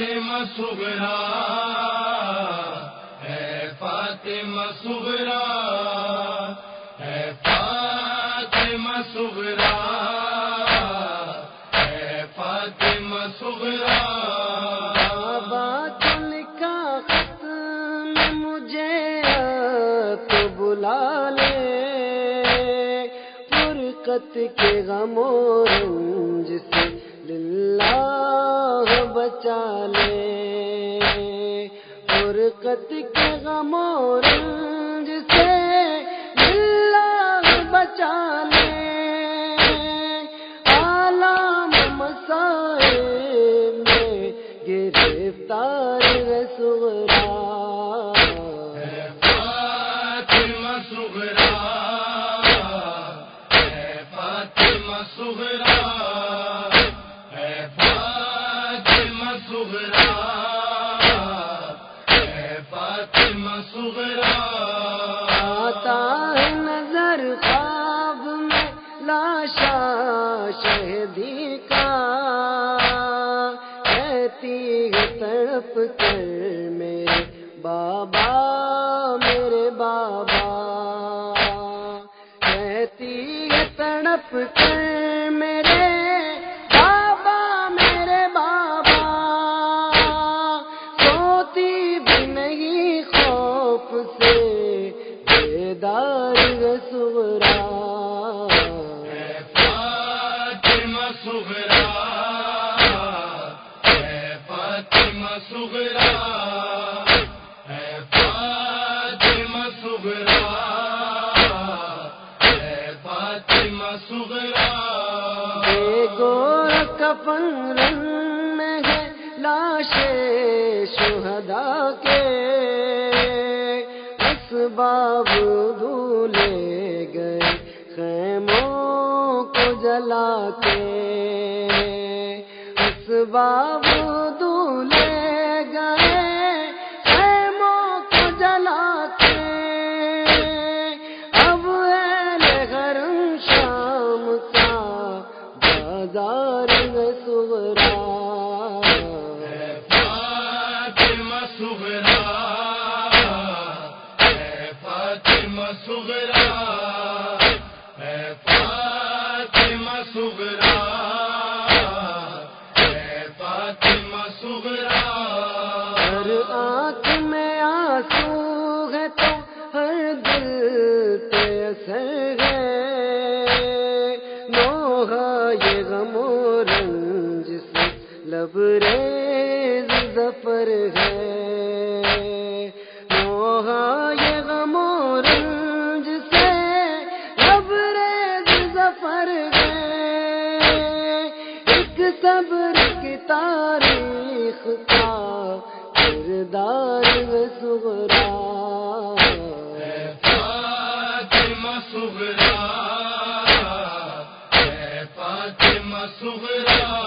فاطمہ سغرا ہے فاطمہ سغرا ہے فاطمہ سغرا ہے فاطمہ سغرا بات کا خط میں مجھے تو بلا لے فرقت کے غم للہ بچا لے فرقت کے غم و سے للہ بچا لے عالم مسائل میں گرفتار رسورا فاطمہ سغرا۔ آتا ہے نظر خواب میں، لاشا شہدی کا۔ کہتی ہے تڑپ کر میرے بابا میرے بابا۔ کہتی ہے تڑپ کر فاطمہ سغرا فاطمہ سغرا فاطمہ سغرا ہے فاطمہ سغرا گور کفن رنگ میں ہے لاش شہدا کے۔ اسباب دھولے گئے، خیموں کو جلا کے اسباب دھولے گئے، خیموں کو جلا کے اب اہل گرم شام کا بازار میں سغرا سغرا سغرا ہے فاطمہ سغرا فاطمہ سغرا۔ ہر آنکھ میں آنسو ہے تو ہر دل پہ اثر ہے۔ نوحہ یہ غم و رنج سے صبر کی تاریخ کا کردار سغرا سغرا سغرا